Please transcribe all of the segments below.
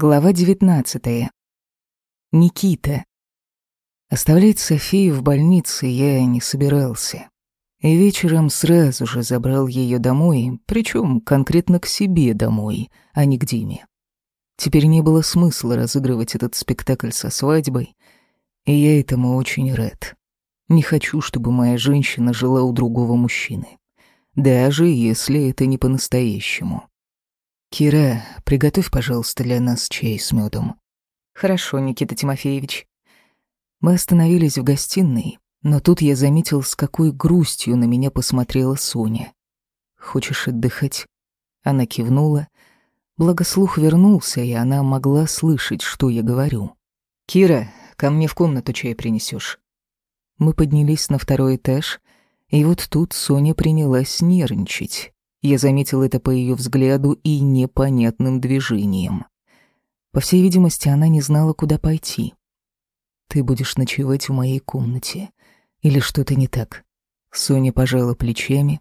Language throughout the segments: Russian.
Глава 19. Никита. Оставлять Софию в больнице я не собирался. И вечером сразу же забрал ее домой, причем конкретно к себе домой, а не к Диме. Теперь не было смысла разыгрывать этот спектакль со свадьбой, и я этому очень рад. Не хочу, чтобы моя женщина жила у другого мужчины, даже если это не по-настоящему. «Кира, приготовь, пожалуйста, для нас чай с медом. «Хорошо, Никита Тимофеевич». Мы остановились в гостиной, но тут я заметил, с какой грустью на меня посмотрела Соня. «Хочешь отдыхать?» Она кивнула. Благослух вернулся, и она могла слышать, что я говорю. «Кира, ко мне в комнату чай принесешь. Мы поднялись на второй этаж, и вот тут Соня принялась нервничать. Я заметил это по ее взгляду и непонятным движениям. По всей видимости, она не знала, куда пойти. «Ты будешь ночевать в моей комнате. Или что-то не так?» Соня пожала плечами.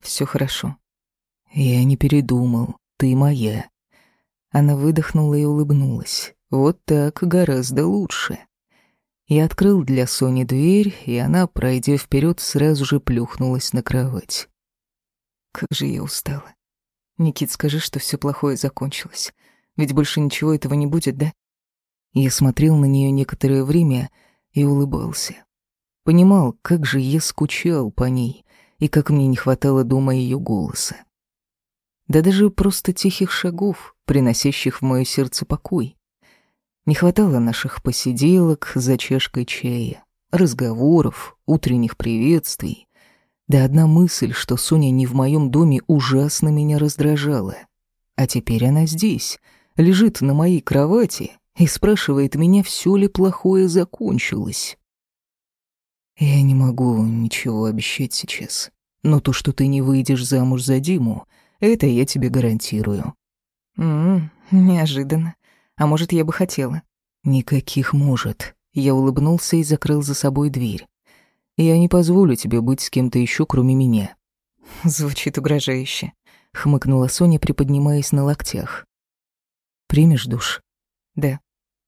Все хорошо». «Я не передумал. Ты моя». Она выдохнула и улыбнулась. «Вот так гораздо лучше». Я открыл для Сони дверь, и она, пройдя вперед, сразу же плюхнулась на кровать. Как же я устала. Никит, скажи, что все плохое закончилось. Ведь больше ничего этого не будет, да? Я смотрел на нее некоторое время и улыбался. Понимал, как же я скучал по ней и как мне не хватало дома ее голоса. Да даже просто тихих шагов, приносящих в мое сердце покой. Не хватало наших посиделок за чашкой чая, разговоров, утренних приветствий, да одна мысль, что Соня не в моем доме, ужасно меня раздражала. А теперь она здесь, лежит на моей кровати и спрашивает меня, все ли плохое закончилось. Я не могу ничего обещать сейчас. Но то, что ты не выйдешь замуж за Диму, это я тебе гарантирую. Ммм, неожиданно. А может, я бы хотела. Никаких может. Я улыбнулся и закрыл за собой дверь. Я не позволю тебе быть с кем-то еще, кроме меня». Звучит угрожающе. Хмыкнула Соня, приподнимаясь на локтях. «Примешь душ?» «Да.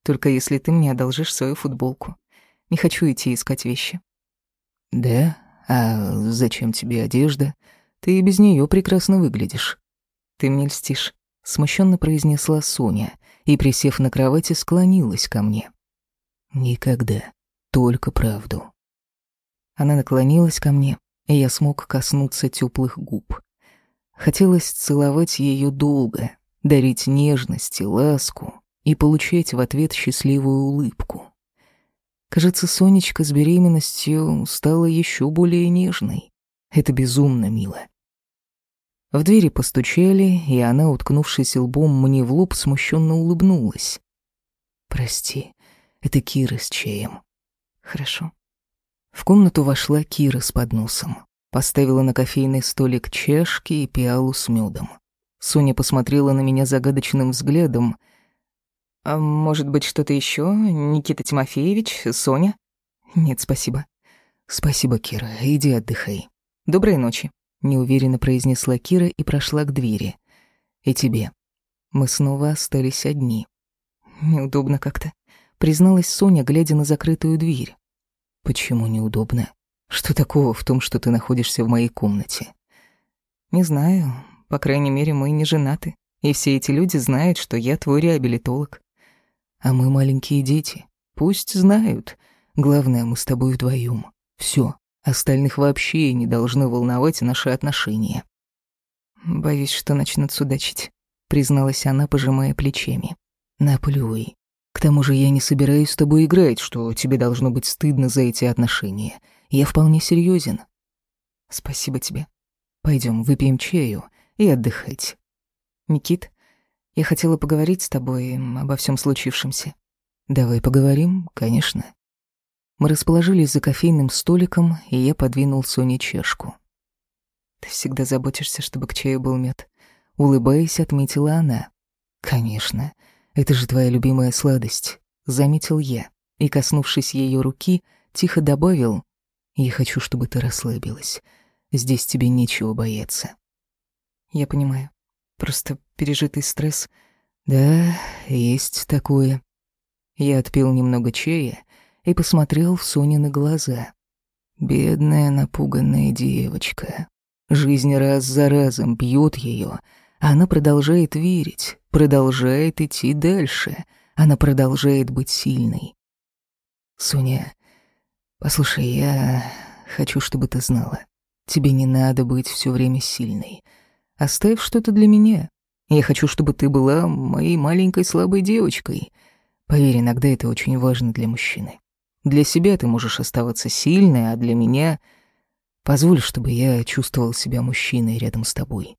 Только если ты мне одолжишь свою футболку. Не хочу идти искать вещи». «Да? А зачем тебе одежда? Ты и без нее прекрасно выглядишь». «Ты мне льстишь», — смущенно произнесла Соня и, присев на кровати, склонилась ко мне. «Никогда. Только правду». Она наклонилась ко мне, и я смог коснуться теплых губ. Хотелось целовать ее долго, дарить нежность и ласку и получать в ответ счастливую улыбку. Кажется, Сонечка с беременностью стала еще более нежной. Это безумно мило. В двери постучали, и она, уткнувшись лбом мне в лоб, смущенно улыбнулась. «Прости, это Кира с чаем». «Хорошо». В комнату вошла Кира с подносом. Поставила на кофейный столик чашки и пиалу с медом. Соня посмотрела на меня загадочным взглядом. «А может быть, что-то еще, Никита Тимофеевич, Соня?» «Нет, спасибо». «Спасибо, Кира, иди отдыхай». «Доброй ночи», — неуверенно произнесла Кира и прошла к двери. «И тебе». Мы снова остались одни. «Неудобно как-то», — призналась Соня, глядя на закрытую дверь. Почему неудобно? Что такого в том, что ты находишься в моей комнате? Не знаю. По крайней мере, мы не женаты. И все эти люди знают, что я твой реабилитолог. А мы маленькие дети. Пусть знают. Главное, мы с тобой вдвоем. Все. Остальных вообще не должны волновать наши отношения. Боюсь, что начнут судачить, призналась она, пожимая плечами. Наплюй. К тому же я не собираюсь с тобой играть, что тебе должно быть стыдно за эти отношения. Я вполне серьезен. Спасибо тебе. Пойдем, выпьем чаю и отдыхать. Никит, я хотела поговорить с тобой обо всем случившемся. Давай поговорим, конечно. Мы расположились за кофейным столиком, и я подвинул Соне чашку. Ты всегда заботишься, чтобы к чаю был мед. Улыбаясь, отметила она. Конечно. «Это же твоя любимая сладость», — заметил я, и, коснувшись ее руки, тихо добавил, «Я хочу, чтобы ты расслабилась. Здесь тебе нечего бояться». «Я понимаю. Просто пережитый стресс Да, есть такое. Я отпил немного чая и посмотрел в Сонины глаза. Бедная напуганная девочка. Жизнь раз за разом бьет ее, она продолжает верить, продолжает идти дальше, она продолжает быть сильной. Соня, послушай, я хочу, чтобы ты знала. Тебе не надо быть все время сильной. Оставь что-то для меня. Я хочу, чтобы ты была моей маленькой слабой девочкой. Поверь, иногда это очень важно для мужчины. Для себя ты можешь оставаться сильной, а для меня... Позволь, чтобы я чувствовал себя мужчиной рядом с тобой.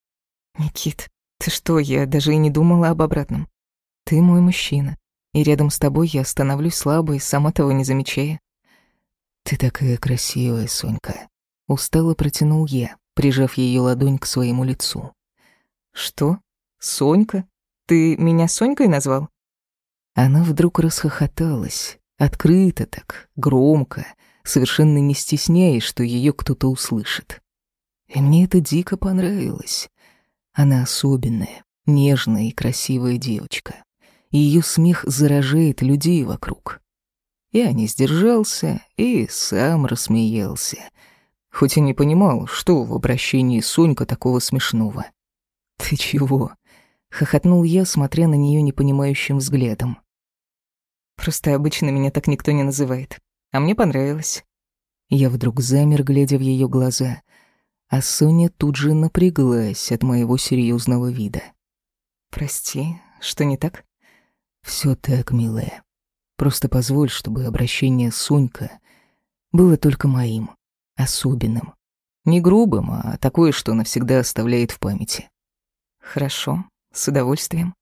Никит, ты что, я даже и не думала об обратном. Ты мой мужчина, и рядом с тобой я становлюсь слабой, сама того не замечая. Ты такая красивая, Сонька. Устало протянул я, прижав ее ладонь к своему лицу. Что? Сонька? Ты меня Сонькой назвал? Она вдруг расхохоталась, открыто так, громко, совершенно не стесняясь, что ее кто-то услышит. И мне это дико понравилось. Она особенная, нежная и красивая девочка и ее смех заражает людей вокруг. Я не сдержался и сам рассмеялся, хоть и не понимал, что в обращении Сонька такого смешного. «Ты чего?» — хохотнул я, смотря на нее непонимающим взглядом. «Просто обычно меня так никто не называет, а мне понравилось». Я вдруг замер, глядя в ее глаза, а Соня тут же напряглась от моего серьезного вида. «Прости, что не так?» Все так, милая. Просто позволь, чтобы обращение Сонька было только моим, особенным. Не грубым, а такое, что навсегда оставляет в памяти. Хорошо, с удовольствием.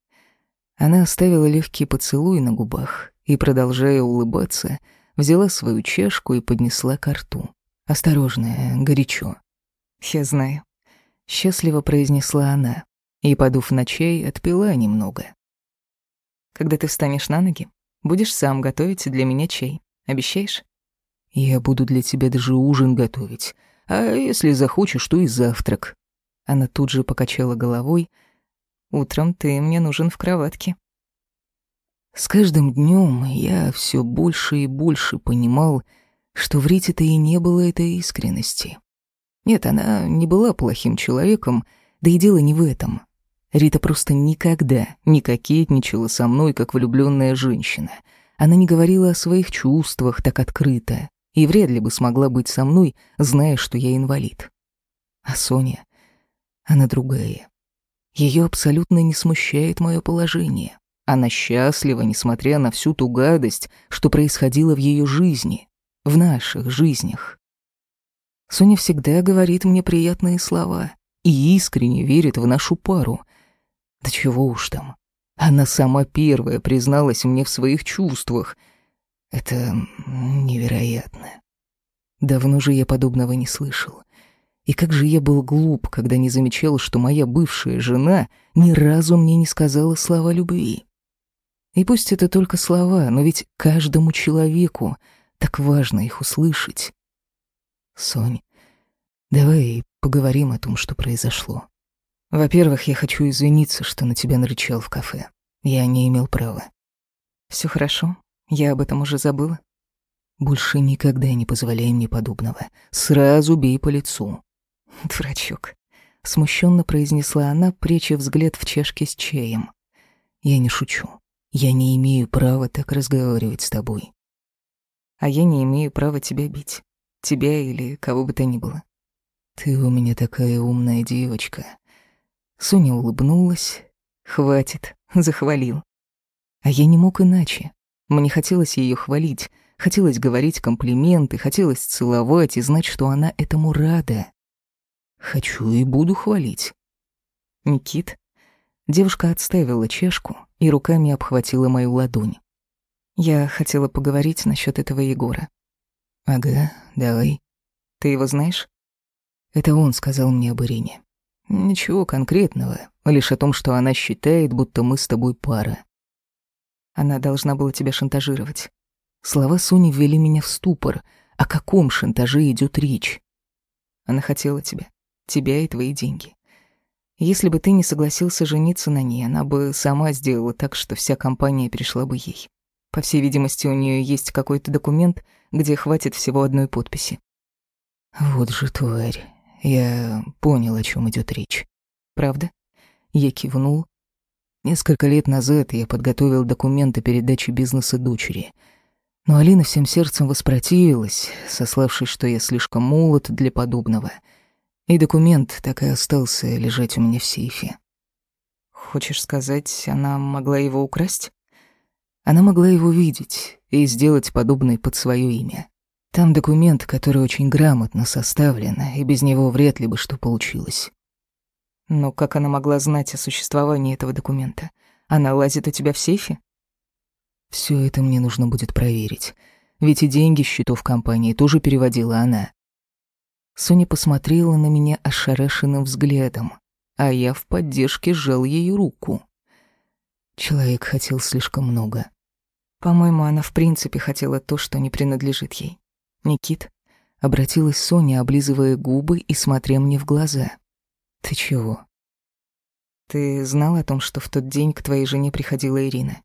Она оставила легкий поцелуй на губах и, продолжая улыбаться, взяла свою чашку и поднесла к рту. Осторожно, горячо. «Я знаю», — счастливо произнесла она и, подув на чай, отпила немного. Когда ты встанешь на ноги, будешь сам готовить для меня чай. Обещаешь? Я буду для тебя даже ужин готовить. А если захочешь, то и завтрак. Она тут же покачала головой. Утром ты мне нужен в кроватке. С каждым днем я все больше и больше понимал, что в Рите-то и не было этой искренности. Нет, она не была плохим человеком, да и дело не в этом. Рита просто никогда не кокетничала со мной, как влюбленная женщина. Она не говорила о своих чувствах так открыто и вряд ли бы смогла быть со мной, зная, что я инвалид. А Соня, она другая. Ее абсолютно не смущает мое положение. Она счастлива, несмотря на всю ту гадость, что происходило в ее жизни, в наших жизнях. Соня всегда говорит мне приятные слова и искренне верит в нашу пару — да чего уж там. Она сама первая призналась мне в своих чувствах. Это невероятно. Давно же я подобного не слышал. И как же я был глуп, когда не замечал, что моя бывшая жена ни разу мне не сказала слова любви. И пусть это только слова, но ведь каждому человеку так важно их услышать. Сонь, давай поговорим о том, что произошло. Во-первых, я хочу извиниться, что на тебя нарычал в кафе. Я не имел права. Все хорошо, я об этом уже забыла. Больше никогда не позволяй мне подобного. Сразу бей по лицу. Дурачок. Смущенно произнесла она, пряча взгляд в чашке с чаем. Я не шучу. Я не имею права так разговаривать с тобой. А я не имею права тебя бить. Тебя или кого бы то ни было. Ты у меня такая умная девочка. Соня улыбнулась. «Хватит», — захвалил. А я не мог иначе. Мне хотелось ее хвалить, хотелось говорить комплименты, хотелось целовать и знать, что она этому рада. Хочу и буду хвалить. Никит. Девушка отставила чашку и руками обхватила мою ладонь. Я хотела поговорить насчет этого Егора. Ага, давай. Ты его знаешь? Это он сказал мне об Ирине. Ничего конкретного, лишь о том, что она считает, будто мы с тобой пара. Она должна была тебя шантажировать. Слова Сони ввели меня в ступор. О каком шантаже идет речь? Она хотела тебя, тебя и твои деньги. Если бы ты не согласился жениться на ней, она бы сама сделала так, что вся компания перешла бы ей. По всей видимости, у нее есть какой-то документ, где хватит всего одной подписи. Вот же тварь. Я понял, о чем идет речь. Правда? Я кивнул. Несколько лет назад я подготовил документы передачи бизнеса дочери. Но Алина всем сердцем воспротивилась, сославшись, что я слишком молод для подобного — и документ так и остался лежать у меня в сейфе. Хочешь сказать, она могла его украсть? Она могла его видеть и сделать подобное под свое имя. Там документ, который очень грамотно составлен, и без него вряд ли бы что получилось. Но как она могла знать о существовании этого документа? Она лазит у тебя в сейфе? Все это мне нужно будет проверить. Ведь и деньги с счетов компании тоже переводила она. Соня посмотрела на меня ошарашенным взглядом, а я в поддержке сжал ее руку. Человек хотел слишком много. По-моему, она в принципе хотела то, что не принадлежит ей. Никит, обратилась Соня, облизывая губы и смотря мне в глаза. Ты чего? Ты знал о том, что в тот день к твоей жене приходила Ирина?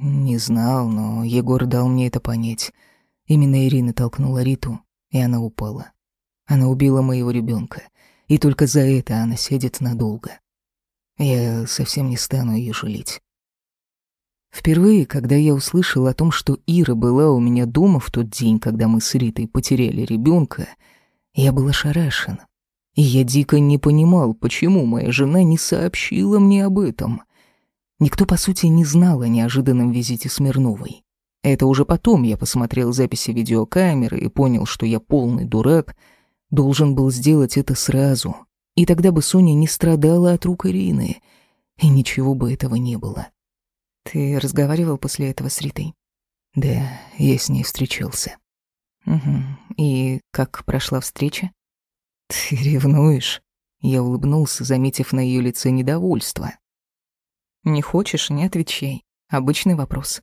Не знал, но Егор дал мне это понять. Именно Ирина толкнула Риту, и она упала. Она убила моего ребенка, и только за это она сидит надолго. Я совсем не стану ее жалеть. Впервые, когда я услышал о том, что Ира была у меня дома в тот день, когда мы с Ритой потеряли ребенка, я был ошарашен. И я дико не понимал, почему моя жена не сообщила мне об этом. Никто, по сути, не знал о неожиданном визите Смирновой. Это уже потом я посмотрел записи видеокамеры и понял, что я полный дурак — Должен был сделать это сразу, и тогда бы Соня не страдала от рук Ирины, и ничего бы этого не было. Ты разговаривал после этого с Ритой? Да, я с ней встречался. Угу. И как прошла встреча? Ты ревнуешь? Я улыбнулся, заметив на ее лице недовольство. Не хочешь, не отвечай. Обычный вопрос.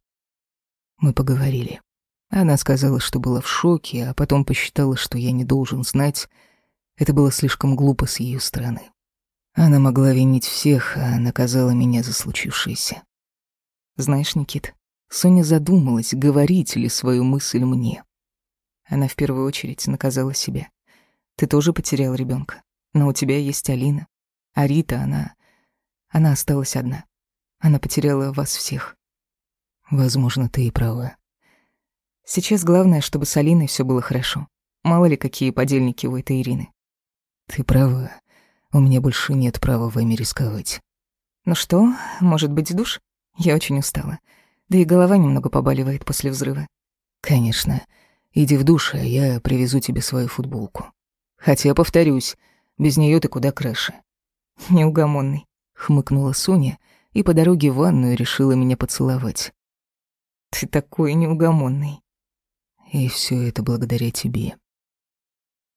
Мы поговорили. Она сказала, что была в шоке, а потом посчитала, что я не должен знать. Это было слишком глупо с ее стороны. Она могла винить всех, а наказала меня за случившееся. Знаешь, Никит, Соня задумалась, говорить ли свою мысль мне. Она в первую очередь наказала себя. Ты тоже потерял ребенка, но у тебя есть Алина. А Рита, она... Она осталась одна. Она потеряла вас всех. Возможно, ты и права. Сейчас главное, чтобы с Алиной все было хорошо. Мало ли, какие подельники у этой Ирины. Ты права. У меня больше нет права вами рисковать. Ну что, может быть, душ? Я очень устала. Да и голова немного побаливает после взрыва. Конечно. Иди в душ, а я привезу тебе свою футболку. Хотя, повторюсь, без нее ты куда краше. Неугомонный. Хмыкнула Соня и по дороге в ванную решила меня поцеловать. Ты такой неугомонный. И все это благодаря тебе.